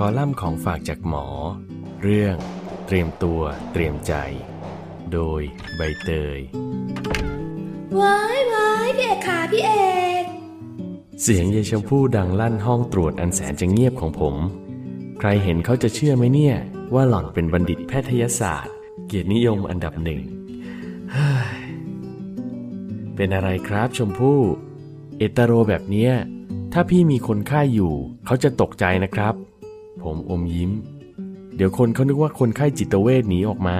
คอลัมน์ของฝากจากหมอ เรื่อง เตรียมตัวเตรียมใจ โดยใบเตย ว้ายว้ายพี่เอกค่ะพี่เอก เสียงยายชมพู่ดังลั่นห้องตรวจอันแสนจะเงียบของผม ใครเห็นเขาจะเชื่อไหมเนี่ย ว่าหล่อนเป็นบัณฑิตแพทยศาสตร์ เกียรตินิยมอันดับหนึ่งเฮ้ยเป็นอะไรครับชมพู่ เอตโรแบบเนี้ยถ้าพี่มีคนไข้อยู่ เขาจะตกใจนะครับ ผมอมยิ้ม เดี๋ยวคนเขานึกว่าคนไข้จิตเวชหนีออกมา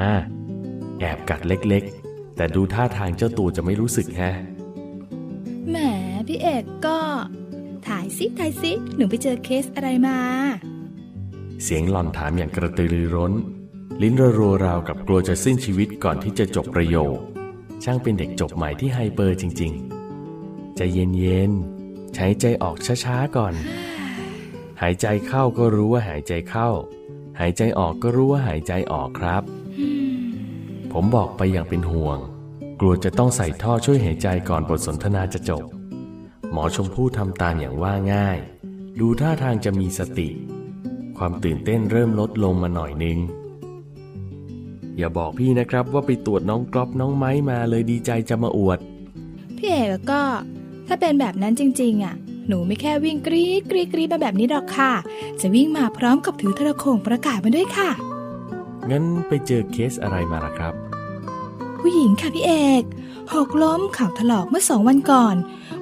แอบกัดเล็กๆ แต่ดูท่าทางเจ้าตัวจะไม่รู้สึกแฮะ แหมพี่เอกก็ถ่ายซิถ่ายซิหนูไปเจอเคสอะไรมา เสียงหล่อนถามอย่างกระตือรือร้น ลิ้นระรัวราวกับกลัวจะสิ้นชีวิตก่อนที่จะจบประโยค ช่างเป็นเด็กจบใหม่ที่ไฮเปอร์จริงๆ ใจเย็นๆ ใช้ใจออกช้าๆ ก่อน หายใจเข้าก็รู้ว่าหายใจเข้า หายใจออกก็รู้ว่าหายใจออกครับ ผมบอกไปอย่างเป็นห่วง กลัวจะต้องใส่ท่อช่วยหายใจก่อนบทสนทนาจะจบ หมอชมพู่ทำตามอย่างว่าง่าย ดูท่าทางจะมีสติ ความตื่นเต้นเริ่มลดลงมาหน่อยนึง อย่าบอกพี่นะครับว่าไปตรวจน้องกรอบน้องไม้มาเลยดีใจจะมาอวด พี่เอกก็ถ้าเป็นแบบนั้นจริง ๆ อะ หนูไม่แค่วิ่งกรี๊ดกรี๊ดกรี๊ดมาแบบนี้หรอกค่ะ จะวิ่งมาพร้อมกับถือโทรโขงประกาศมาด้วยค่ะ งั้นไปเจอเคสอะไรมาล่ะครับ ผู้หญิงค่ะพี่เอกหกล้มเข่าถลอกเมื่อสองวันก่อน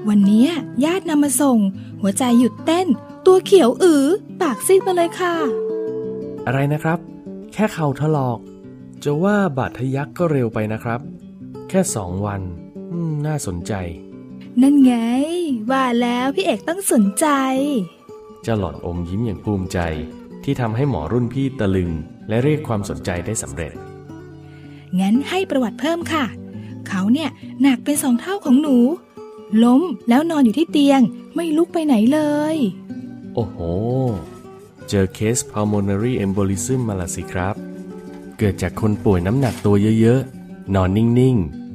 วันเนี้ยญาตินำมาส่ง หัวใจหยุดเต้น ตัวเขียวอือปากซีดมาเลยค่ะ อะไรนะครับ แค่เข่าถลอก จะว่าบาดทะยักก็เร็วไปนะครับ แค่สองวันอืมน่าสนใจ นั่นไง ว่าแล้วพี่เอกต้องสนใจ เจ้าหล่อนอมยิ้มอย่างภูมิใจที่ทำให้หมอรุ่นพี่ตะลึง และเรียกความสนใจได้สำเร็จ งั้นให้ประวัติเพิ่มค่ะ เขาเนี่ยหนักเป็นสองเท่าของหนู ล้มแล้วนอนอยู่ที่เตียงไม่ลุกไปไหนเลย โอ้โห เจอเคส pulmonary embolism มาละสิครับ เกิดจากคนป่วยน้ำหนักตัวเยอะๆ นอนนิ่งๆ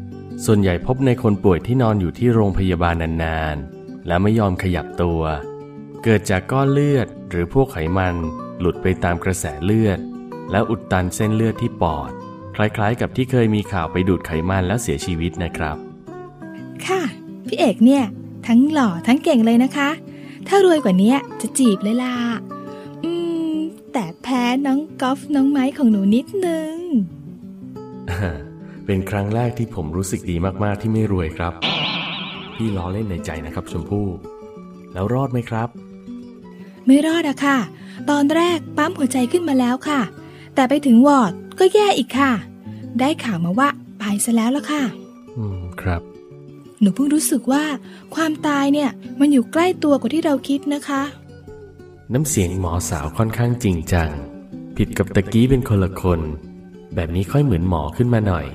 ส่วนใหญ่พบในคนป่วยที่นอนอยู่ที่โรงพยาบาลนานๆ และไม่ยอมขยับตัว เกิดจากก้อนเลือดหรือพวกไขมันหลุดไปตามกระแสเลือด แล้วอุดตันเส้นเลือดที่ปอด คล้ายๆ กับที่เคยมีข่าวไปดูดไขมันแล้วเสียชีวิตนะครับ ค่ะ พี่เอกเนี่ย ทั้งหล่อทั้งเก่งเลยนะคะ ถ้ารวยกว่านี้จะจีบเลยล่ะอืม แต่แพ้น้องกอล์ฟน้องไม้ของหนูนิดนึง เป็นครั้งแรกที่ผมรู้สึกดีมากๆที่ไม่รวยครับ พี่ล้อเล่นในใจนะครับชมพู่ แล้วรอดไหมครับ ไม่รอดอะค่ะ ตอนแรกปั๊มหัวใจขึ้นมาแล้วค่ะ แต่ไปถึงวอร์ดก็แย่อีกค่ะ ได้ข่าวมาว่าไปซะแล้วละค่ะ อืมครับ หนูเพิ่งรู้สึกว่า ความตายเนี่ยมันอยู่ใกล้ตัวกว่าที่เราคิดนะคะ น้ำเสียงหมอสาวค่อนข้างจริงจัง ผิดกับตะกี้เป็นคนละคน แบบนี้ค่อยเหมือนหมอขึ้นมาหน่อย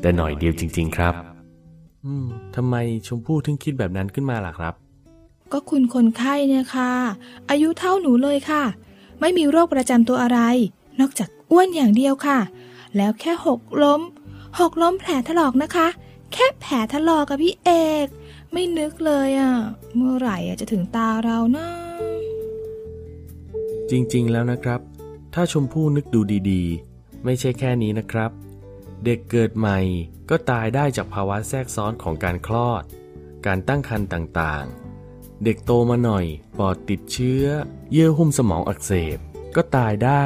แต่หน่อยเดียวจริง ๆ ครับ อืมทำไมชมพู่ถึงคิดแบบนั้นขึ้นมาล่ะครับ ก็คุณคนไข้เนี่ยค่ะ อายุเท่าหนูเลยค่ะ ไม่มีโรคประจำตัวอะไร นอกจากอ้วนอย่างเดียวค่ะ แล้วแค่หกล้ม หกล้มแผลถลอกนะคะ แค่แผลถลอกกับพี่เอก ไม่นึกเลยอะ่ะ เมื่อไหร่อะจะถึงตาเรานะจริงๆแล้วนะครับ ถ้าชมพู่นึกดูดีๆ ไม่ใช่แค่นี้นะครับ เด็กเกิดใหม่ก็ตายได้จากภาวะแทรกซ้อนของการคลอด การตั้งครรภ์ต่างๆ เด็กโตมาหน่อยปอดติดเชื้อ เยื่อหุ้มสมองอักเสบ ก็ตายได้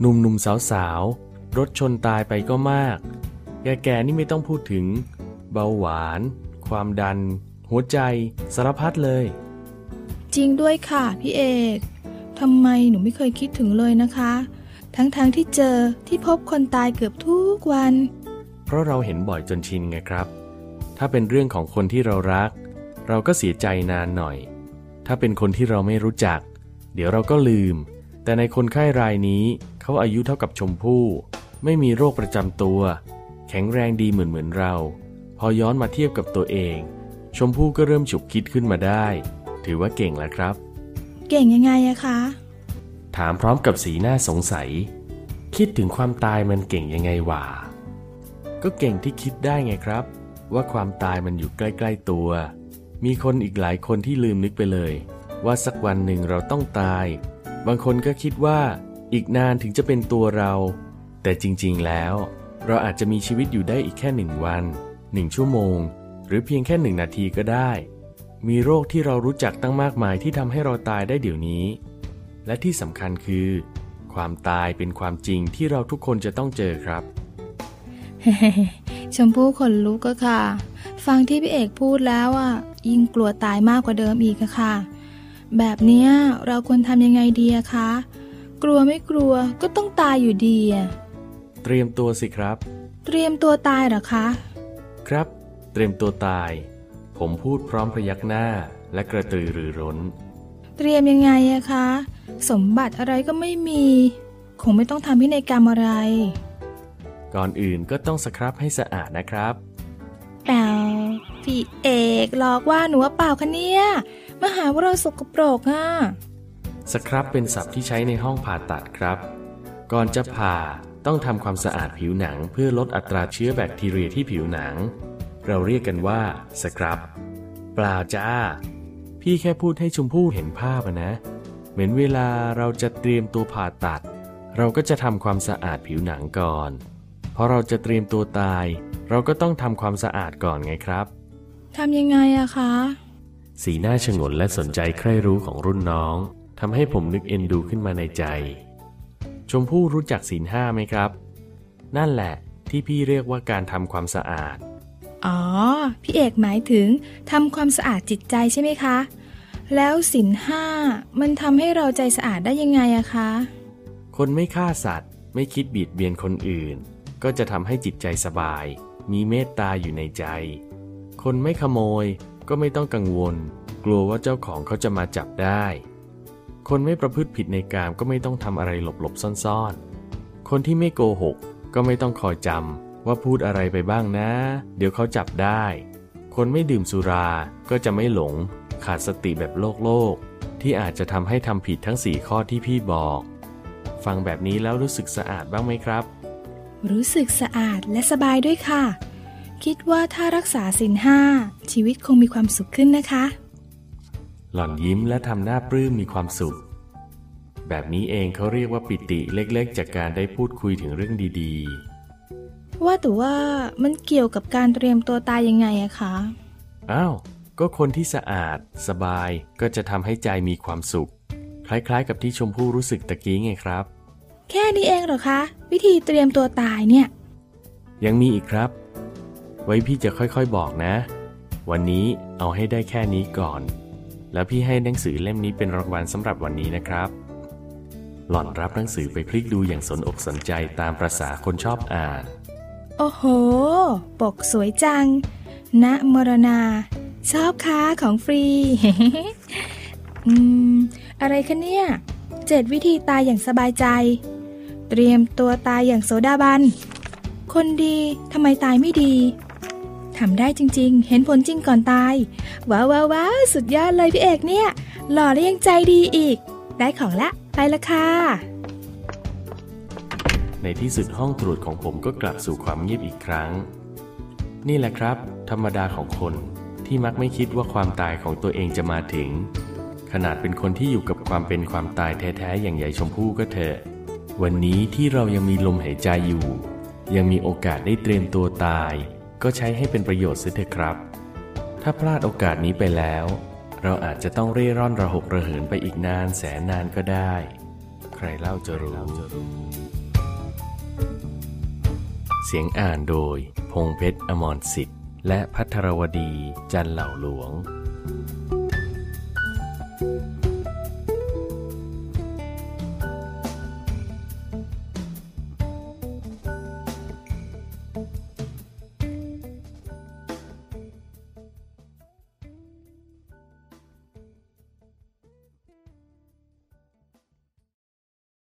หนุ่มๆสาวๆรถชนตายไปก็มาก แก่ๆนี่ไม่ต้องพูดถึง เบาหวาน ความดัน หัวใจ สารพัดเลย จริงด้วยค่ะพี่เอกทำไมหนูไม่เคยคิดถึงเลยนะคะ ทั้งๆทที่เจอที่พบคนตายเกือบทุกวัน เพราะเราเห็นบ่อยจนชินไงครับ ถ้าเป็นเรื่องของคนที่เรารัก เราก็เสียใจนานหน่อย ถ้าเป็นคนที่เราไม่รู้จัก เดี๋ยวเราก็ลืม แต่ในคนไข้รายนี้เขาอายุเท่ากับชมพู่ไม่มีโรคประจำตัว แข็งแรงดีเหมือนเหมือนเรา พอย้อนมาเทียบกับตัวเอง ชมพู่ก็เริ่มฉุกคิดขึ้นมาได้ ถือว่าเก่งแล้วครับ เก่งยังไงอะคะ ถามพร้อมกับสีหน้าสงสัย คิดถึงความตายมันเก่งยังไงวะก็เก่งที่คิดได้ไงครับ ว่าความตายมันอยู่ใกล้ ๆตัว มีคนอีกหลายคนที่ลืมนึกไปเลย ว่าสักวันหนึ่งเราต้องตาย บางคนก็คิดว่าอีกนานถึงจะเป็นตัวเรา แต่จริงๆแล้ว เราอาจจะมีชีวิตอยู่ได้อีกแค่หนึ่งวันหนึ่งชั่วโมง หรือเพียงแค่หนึ่งนาทีก็ได้ มีโรคที่เรารู้จักตั้งมากมายที่ทำให้เราตายได้เดี๋ยวนี้ และที่สำคัญคือ ความตายเป็นความจริงที่เราทุกคนจะต้องเจอครับชมพู่ขนลุกก็ค่ะ ฟังที่พี่เอกพูดแล้วอะยิ่งกลัวตายมากกว่าเดิมอีกอะค่ะ แบบเนี้ยเราควรทำยังไงดีอะคะ กลัวไม่กลัวก็ต้องตายอยู่ดีอะเตรียมตัวสิครับ เตรียมตัวตายเหรอคะ ครับ เตรียมตัวตาย ผมพูดพร้อมพยักหน้าและกระตือรือร้น เตรียมยังไงอะคะ สมบัติอะไรก็ไม่มี คงไม่ต้องทำพินัยกรรมอะไร ก่อนอื่นก็ต้องสครับให้สะอาดนะครับเปล่าพี่เอกหลอกว่าหนูว่าเปล่าคะเนี่ยมาหาว่าเราสกปรกอะสครับเป็นศัพท์ที่ใช้ในห้องผ่าตัดครับ ก่อนจะผ่าต้องทำความสะอาดผิวหนัง เพื่อลดอัตราเชื้อแบคทีเรียที่ผิวหนัง เราเรียกกันว่าสครับเปล่าจ้า พี่แค่พูดให้ชมพู่เห็นภาพอะนะ เหมือนเวลาเราจะเตรียมตัวผ่าตัด เราก็จะทำความสะอาดผิวหนังก่อนพอเราจะเตรียมตัวตาย เราก็ต้องทำความสะอาดก่อนไงครับทำยังไงอะคะ สีหน้าชงนและสนใจใคร่รู้ของรุ่นน้องทำให้ผมนึกเอ็นดูขึ้นมาในใจ ชมพู่รู้จักศีลห้าไหมครับ นั่นแหละที่พี่เรียกว่าการทำความสะอาด อ๋อ พี่เอกหมายถึงทำความสะอาดจิตใจใช่ไหมคะ แล้วสินห้ามันทำให้เราใจสะอาดได้ยังไงอะคะ คนไม่ฆ่าสัตว์ ไม่คิดบีดเบียนคนอื่น ก็จะทำให้จิตใจสบาย มีเมตตาอยู่ในใจ คนไม่ขโมยก็ไม่ต้องกังวล กลัวว่าเจ้าของเขาจะมาจับได้ คนไม่ประพฤติผิดในกามก็ไม่ต้องทำอะไรหลบๆซ่อนๆ คนที่ไม่โกหกก็ไม่ต้องคอยจำ ว่าพูดอะไรไปบ้างนะ เดี๋ยวเขาจับได้ คนไม่ดื่มสุราก็จะไม่หลง ขาดสติแบบโลกโลกๆที่อาจจะทำให้ทำผิดทั้งสี่ข้อที่พี่บอก ฟังแบบนี้แล้วรู้สึกสะอาดบ้างไหมครับ รู้สึกสะอาดและสบายด้วยค่ะ คิดว่าถ้ารักษาสินห้าชีวิตคงมีความสุขขึ้นนะคะ หล่อนยิ้มและทำหน้าปลื้มมีความสุขแบบนี้เองเขาเรียกว่าปิติเล็กๆ จากการได้พูดคุยถึงเรื่องดี ว่าแต่ว่ามันเกี่ยวกับการเตรียมตัวตายยังไงอะคะๆอ้าว ก็คนที่สะอาด สบายก็จะทำให้ใจมีความสุข คล้ายๆ กับที่ชมพู่รู้สึกตะกี้ไงครับ แค่นี้เองเหรอคะ วิธีเตรียมตัวตายเนี่ย ยังมีอีกครับ ไว้พี่จะค่อยๆบอกนะ วันนี้เอาให้ได้แค่นี้ก่อน แล้วพี่ให้หนังสือเล่มนี้เป็นรางวัลสำหรับวันนี้นะครับหล่อนรับหนังสือไปพลิกดูอย่างสนอกสนใจตามประษาคนชอบอ่าน โอ้โห ปกสวยจัง ณ มรณา ชอบค้าของฟรี อืม อะไรคะเนี่ย เจ็ดวิธีตายอย่างสบายใจ เตรียมตัวตายอย่างโสดาบัน คนดีทำไมตายไม่ดี ทำได้จริง ๆ เห็นผลจริงก่อนตาย ว้าวว้าวาวสุดยอดเลยพี่เอกเนี่ย หล่อและยังใจดีอีก ได้ของละ ไปละค่ะ ในที่สุดห้องตรวจของผมก็กลับสู่ความเงียบอีกครั้ง นี่แหละครับ ธรรมดาของคนที่มักไม่คิดว่าความตายของตัวเองจะมาถึง ขนาดเป็นคนที่อยู่กับความเป็นความตายแท้ๆอย่างใหญ่ชมพู่ก็เถอะ วันนี้ที่เรายังมีลมหายใจอยู่ ยังมีโอกาสได้เตรียมตัวตาย ก็ใช้ให้เป็นประโยชน์เสียเถอะครับ ถ้าพลาดโอกาสนี้ไปแล้ว เราอาจจะต้องเร่ร่อนระหกระเหินไปอีกนานแสนนานก็ได้ ใครเล่าจะรู้ เสียงอ่านโดย พงเพชรอมรสิทธิ์ และพัทรวดี จันเหล่าหลวง